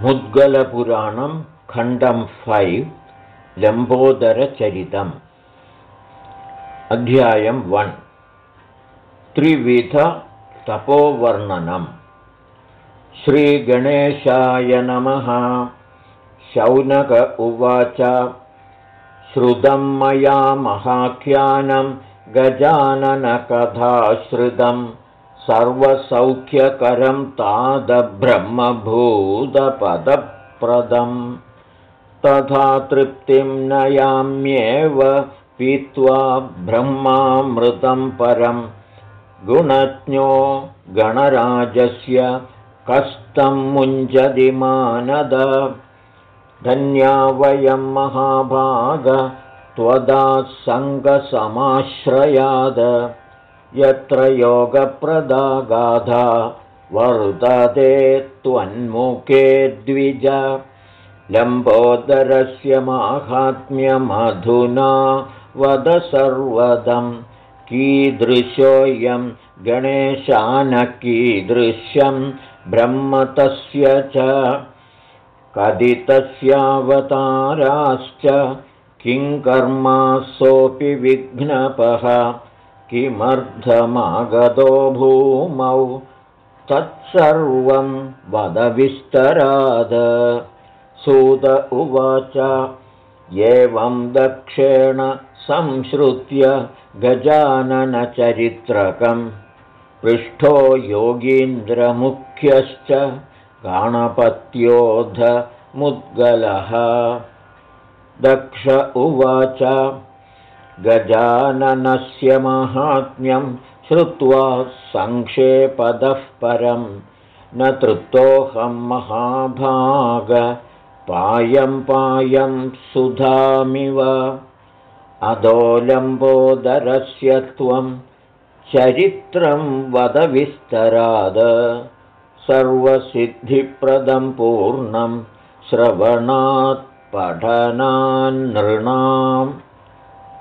मुद्गलपुराणं खण्डं फैव् लम्बोदरचरितम्. अध्यायं वन् त्रिविधतपोवर्णनम् श्रीगणेशाय नमः। शौनक उवाच। श्रुतं मया महाख्यानं गजाननकथाश्रितम् सर्वसौख्यकरं तादब्रह्मभूतपदप्रदम् तथा तृप्तिं नयाम्येव पीत्वा ब्रह्मामृतं परं गुणज्ञो गणराजस्य कस्तं मुञ्जदिमानद धन्या वयं महाभाग त्वदासङ्गसमाश्रयाद यत्र योगप्रदागाधा वर्तते त्वन्मुखे द्विज। लम्बोदरस्य माहात्म्यमधुना वद सर्वदं कीदृशोऽयं गणेशानकीदृश्यं ब्रह्म तस्य च। कदितस्यावताराश्च किङ्कर्मासोऽपि विघ्नपः किमर्थमागतो भूमौ? तत्सर्वं वदविस्तराद सूत उवाच एवं दक्षेण संश्रुत्य गजाननचरित्रकं पृष्ठो योगीन्द्रमुख्यश्च मुद्गलः दक्ष उवाच गजाननस्य माहात्म्यं श्रुत्वा सङ्क्षेपदः परं। न तृप्तोऽहं महाभाग पायं पायं सुधामिव। अधोलम्बोदरस्य त्वं चरित्रं वदविस्तराद सर्वसिद्धिप्रदं पूर्णं श्रवणात् पठनान्नृणाम्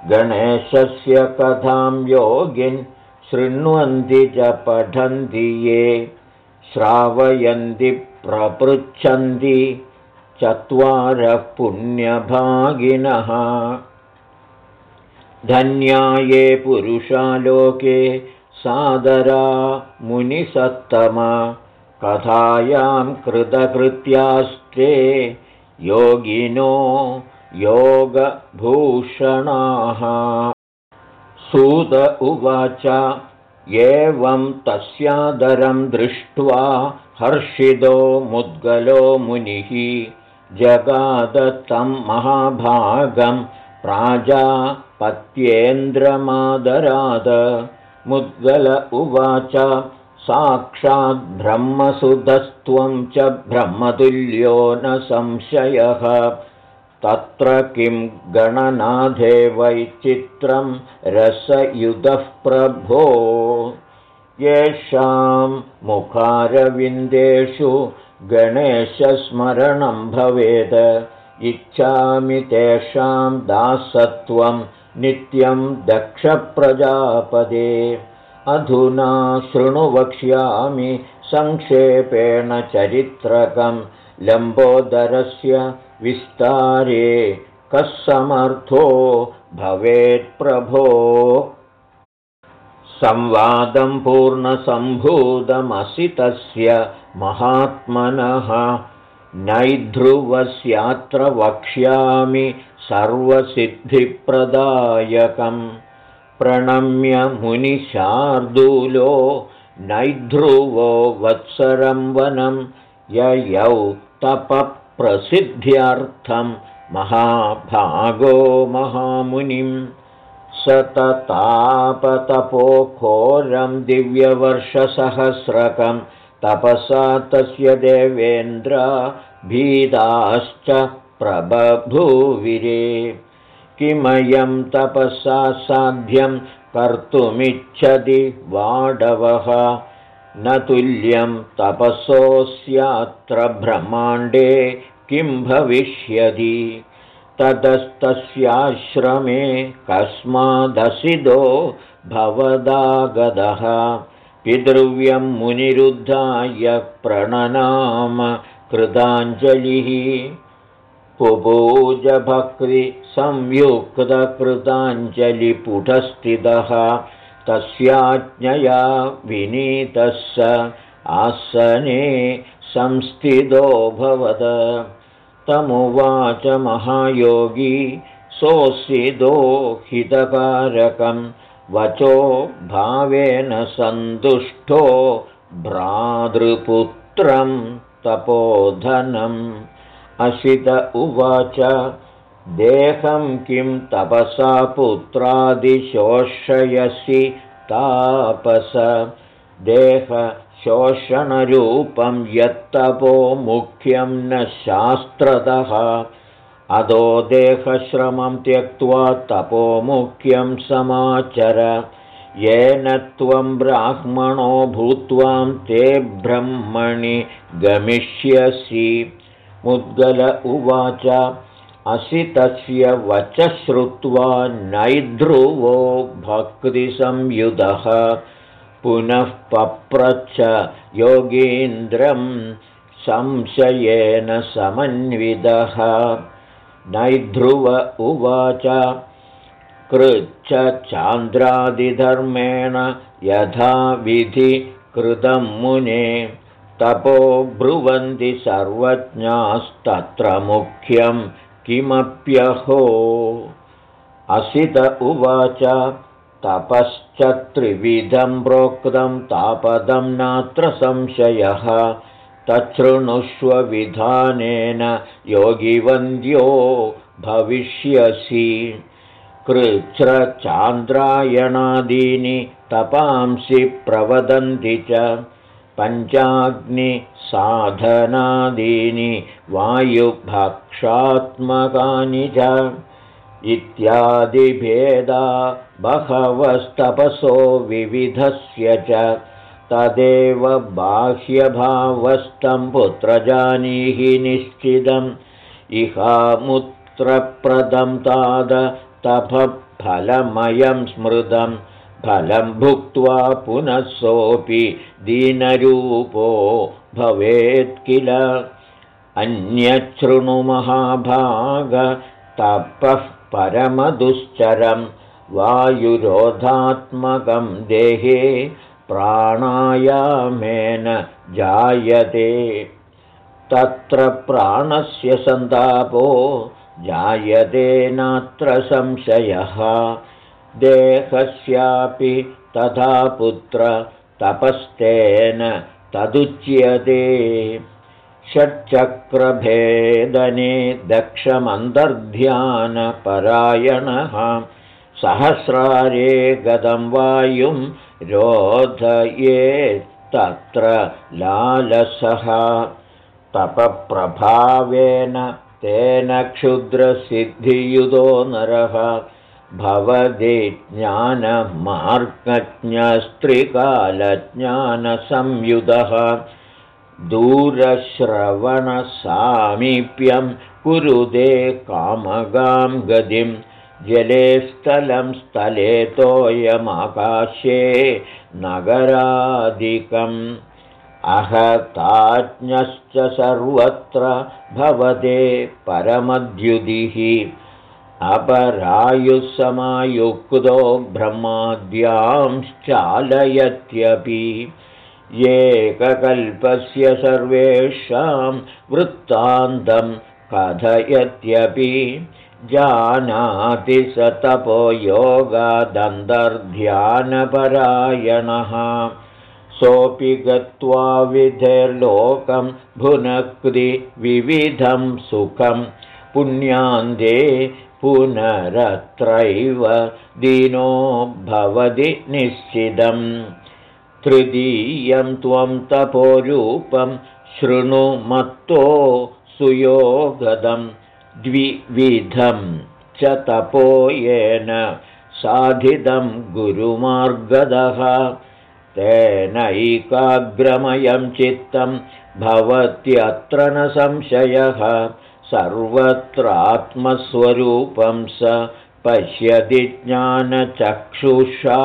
गणेशस्य कथां योगिन् शृण्वन्ति च पठन्ति ये श्रावयन्ति प्रपृच्छन्ति चत्वारः पुण्यभागिनः। धन्याये पुरुषालोके सादरा मुनिसत्तमा कथायां कृतकृत्यास्ते योगिनो योगभूषणाः। सूत उवाच एवं तस्यादरं दृष्ट्वा हर्षितो मुद्गलो मुनिः जगादत्तं महाभागं प्राजापत्येन्द्रमादराद। मुद्गल उवाच साक्षाद्ब्रह्मसुधस्त्वं च ब्रह्मतुल्यो न संशयः तत्र किं गणनाथे वैचित्रं रसयुधः प्रभो। येषां मुखारविन्देषु गणेशस्मरणं भवेद। इच्छामि तेषां दासत्वं नित्यं दक्षप्रजापदे। अधुना शृणु वक्ष्यामि संक्षेपेण चरित्रकं लम्बोदरस्य विस्तारे कः समर्थो भवेत्प्रभो संवादं पूर्णसम्भूतमसि तस्य महात्मनः। नैध्रुवस्यात्र वक्ष्यामि सर्वसिद्धिप्रदायकम्। प्रणम्य मुनिशार्दूलो नैध्रुवो वत्सरं वनं ययौ तपप्रसिद्ध्यर्थं महाभागो महामुनिं सततापतपोखोरं दिव्यवर्षसहस्रकं तपसा तस्य देवेन्द्र भीताश्च प्रबभूविरे। किमयं तपसा साध्यं कर्तुमिच्छति वाडवः न तुल्यं तपसोऽस्यात्र ब्रह्माण्डे किं भविष्यति? ततस्तस्याश्रमे कस्मादसिदो भवदागदः। पितृव्यं मुनिरुद्धाय प्रणनाम कृताञ्जलिः। पुभूजभक्तिसंयुक्तकृताञ्जलिपुटस्थितः तस्याज्ञया विनीतः स आसने संस्थितोऽभवद तमुवाच महायोगी सोऽसिदो हितकारकं वचो भावेन सन्तुष्टो भ्रातृपुत्रं तपोधनम्। असित उवाच देहं किं तपसा पुत्रादिशोषयसि तापस। देहशोषणरूपं यत्तपो मुख्यं न शास्त्रतः। अदो देहश्रमं त्यक्त्वा तपोमुख्यं समाचर। येन त्वं ब्राह्मणो भूत्वां ते ब्रह्मणि गमिष्यसि। मुद्गल उवाच असि तस्य वच श्रुत्वा नैध्रुवो भक्तिसंयुधः। पुनः पप्रच्छ योगीन्द्रं संशयेन समन्वितः। नैध्रुव उवाच कृच्छ चान्द्रादिधर्मेण यथा विधि कृतं मुने तपो ब्रुवन्ति सर्वज्ञास्तत्र मुख्यं किमप्यहो? असित उवाच तपश्च त्रिविधं प्रोक्तं तापदं नात्र संशयः। तच्छृणुष्वविधानेन योगिवन्द्यो भविष्यसि। कृच्छ्रचान्द्रायणादीनि तपांसि प्रवदन्ति च पञ्चाग्निसाधनादीनि वायुभक्षात्मकानि च इत्यादिभेदा बहवस्तपसो विविधस्य च तदेव बाह्यभावस्तं पुत्रजानीहि निश्चितम् इहामुत्रप्रदं ताद तपफलमयं स्मृतम् फलं भुक्त्वा पुनः सोऽपि दीनरूपो भवेत् किल? अन्यच्छृणुमहाभागतपः परमदुश्चरं वायुरोधात्मकं देहे प्राणायामेन जायते। तत्र प्राणस्य सन्तापो जायते नात्र संशयः देहस्यापि तथा पुत्र तपस्तेन तदुच्यते। षट्चक्रभेदने दक्षमन्तर्ध्यानपरायणः। सहस्रारे गतं वायुं रोधयेत्तत्र लालसः। तपप्रभावेन तेन क्षुद्रसिद्धियुतो नरः भवति ज्ञानमार्गज्ञस्त्रिकालज्ञानसंयुधः दूरश्रवणसामीप्यं कुरुदे कामगां गतिं जले स्थलं स्थले तोयमाकाशे नगरादिकम् अहताज्ञश्च सर्वत्र भवते परमद्युदिः अपरायुसमायुक्तो ब्रह्माद्यांश्चालयत्यपि एककल्पस्य सर्वेषां वृत्तान्तं कथयत्यपि जानाति स तपो योगादन्तर्ध्यानपरायणः सोऽपि गत्वा विधेर्लोकं भुनक्ति विविधं सुखं पुण्यान्ते पुनरत्रैव दीनो भवति निश्चितम्। तृतीयं त्वं तपोरूपं शृणु मत्तो सुयोगदं। द्विविधं च तपो येन साधितं गुरुमार्गदः। तेनैकाग्रमयं चित्तं भवत्यत्र न संशयः सर्वत्रात्मस्वरूपं स पश्यति ज्ञानचक्षुषा।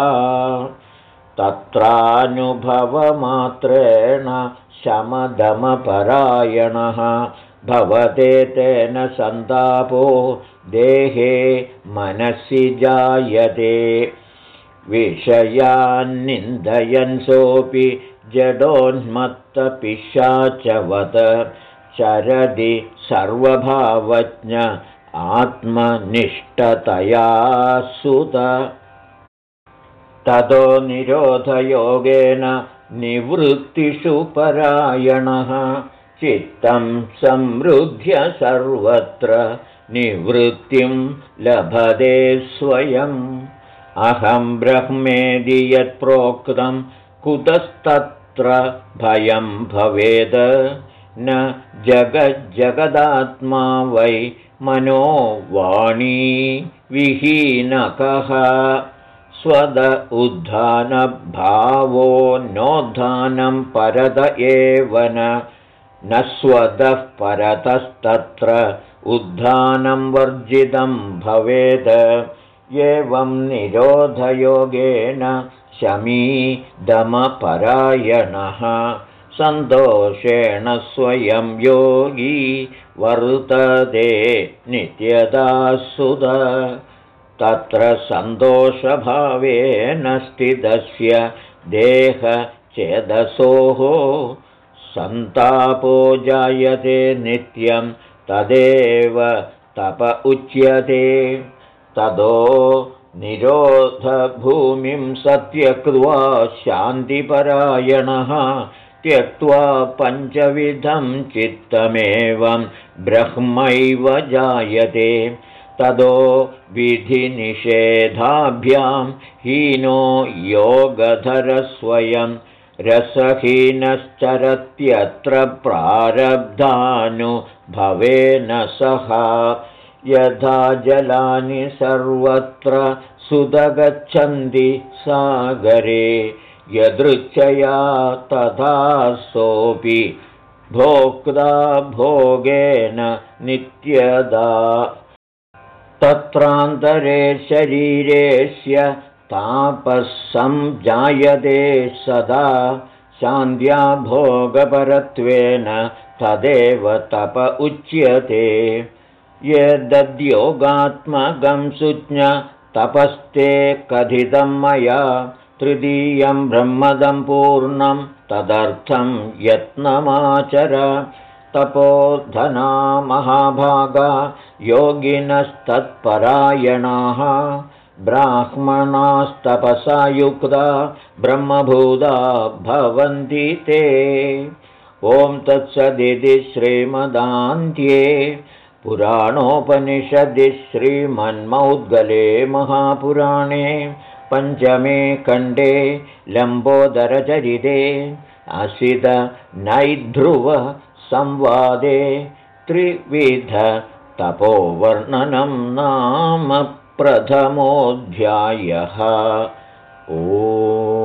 तत्रानुभवमात्रेण शमदमपरायणः भवते तेन सन्तापो देहे मनसि जायते। विषयान्निन्दयन् सोऽपि जडोन्मत्तपिशाचवत् चरदि सर्वभावज्ञ आत्मनिष्ठतया सुत। ततो निरोधयोगेन निवृत्तिषु परायणः चित्तं समृद्ध्य सर्वत्र निवृत्तिं लभते स्वयम्। अहं ब्रह्मेदि यत्प्रोक्तं कुतस्तत्र भयं भवेद न जगज्जगदात्मा वै मनो वाणी विहीनकः। स्वद उद्धानभावो नोद्धानं परद एव न। स्वदः परतस्तत्र उद्धानं वर्जितं भवेत् एवं निरोधयोगेन शमी दमपरायणः सन्तोषेण स्वयं योगी वर्तते नित्यदासुद। तत्र सन्तोषभावेन स्थितस्य देहचेदसोः। सन्तापो जायते नित्यं तदेव तप उच्यते। तदो निरोधभूमिं सत्यक्त्वा शान्तिपरायणः त्यक्त्वा पञ्चविधं चित्तमेवं ब्रह्मैव जायते। तदो विधिनिषेधाभ्यां हीनो योगधरस्वयं रसहीनश्चरत्यत्र प्रारब्धानुभवेन सह। यथा जलानि सर्वत्र सुदगच्छन्ति सागरे यदृच्छया तथा सोऽपि भोक्ता भोगेन नित्यदा। तत्रान्तरे शरीरेस्य तापः सदा शान्त्या भोगपरत्वेन तदेव तप उच्यते। यद्योगात्मकं सुज्ञ तपस्ते कथितं मया तृतीयं ब्रह्मदं पूर्णं तदर्थं यत्नमाचर। तपोधना महाभागा योगिनस्तत्परायणाः। ब्राह्मणास्तपसा युक्ता ब्रह्मभूता भवन्ति ते। ॐ तत्सदिति श्रीमदान्त्ये पुराणोपनिषदि श्रीमन्मौद्गले महापुराणे पञ्चमे खण्डे लम्बोदरचरिते असितनैध्रुवसंवादे त्रिविधतपोवर्णनं नाम प्रथमोऽध्यायः। ओ